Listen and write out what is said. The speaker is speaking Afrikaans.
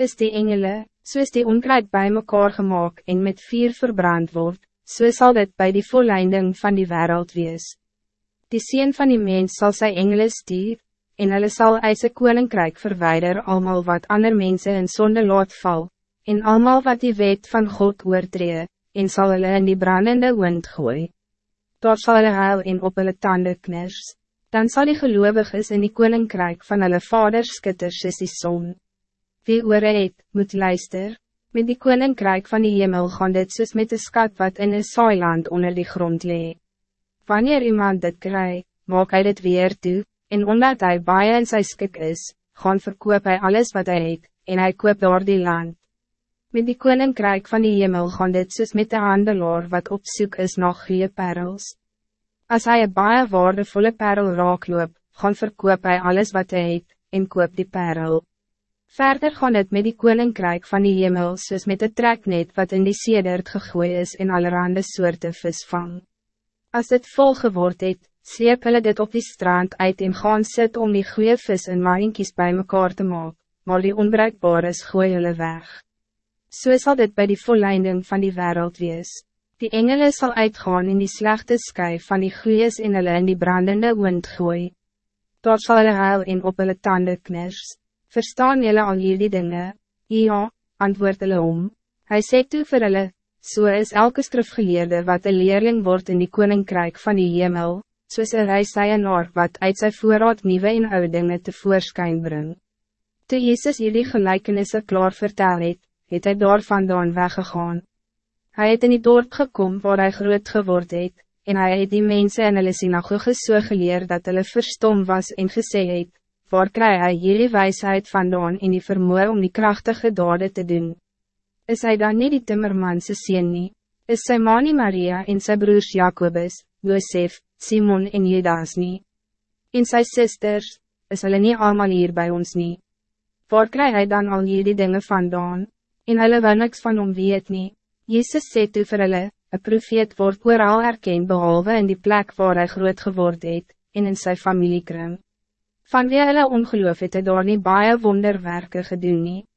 is die engele, soos die onkruid bij mekaar gemaakt en met vier verbrand word, so sal dit bij die volleinding van die wereld wees. Die sien van die mens zal sy engele stuur, en hulle sal uit sy koninkrijk verwijder almal wat ander mensen in sonde laat val, en almal wat die wet van God oortree, en sal hulle in die brandende wind gooi. Daar sal hulle huil en op hulle tanden kners, dan zal die geloviges in die koninkrijk van hulle vaders skitters is die son. Wie oore het, moet luister, met die koninkrijk van die hemel gaan dit soos met de skat wat in een saailand onder die grond lee. Wanneer iemand dit krijgt, maak hij dit weer toe, en omdat hij baie in sy skik is, gaan verkoop hij alles wat hij het, en hij koop door die land. Met die koninkrijk van die hemel gaan dit soos met de handelaar wat op zoek is na goeie perels. Als hij een baie waardevolle perel raakloop, gaan verkoop hij alles wat hij het, en koop die perel. Verder gaan het met die koninkrijk van die hemel soos met de treknet wat in die sedert gegooi is en allerhande soorte vis vang. As dit vol geword het, sleep hulle dit op die strand uit en gaan sit om die goeie vis en maaienkies bij mekaar te maak, maar die onbruikbaar is gooi hulle weg. So sal dit bij die volleinding van die wereld wees. Die engelen zal uitgaan in die slechte skui van die goeies en hulle in die brandende wind gooi. Daar sal hulle huil en op hulle tanden kners. Verstaan jullie al hierdie dinge? Ja, antwoord hulle om. Hy sê toe vir hulle, so is elke skrifgeleerde wat een leerling wordt in die koninkrijk van die hemel, soos een reisseienaar wat uit sy voorraad nieuwe en oude dinge tevoorschijn bring. Toe Jezus hierdie gelijkenisse klaar vertel het, het hy daar vandaan weggegaan. Hij het in die dorp gekom waar hij groot geword het, en hij het die mensen in hulle synagoge so geleer dat hulle verstom was en gesê het, waar kry hy hierdie wijsheid vandaan en die vermoe om die krachtige dade te doen? Is hij dan niet die timmermanse sien nie? Is sy manie Maria en sy broers Jacobus, Josef, Simon en Judas nie? En sy sisters, is hulle nie allemaal hier bij ons nie? Waar kry hy dan al hierdie dinge vandaan? En hulle wil niks van hom weet nie. Jezus sê toe vir hulle, een profeet word ooral erken behalve in die plek waar hij groot geword het, en in sy familiekring. Van wie hulle ongeloof het, het daar nie baie wonderwerke gedoen nie.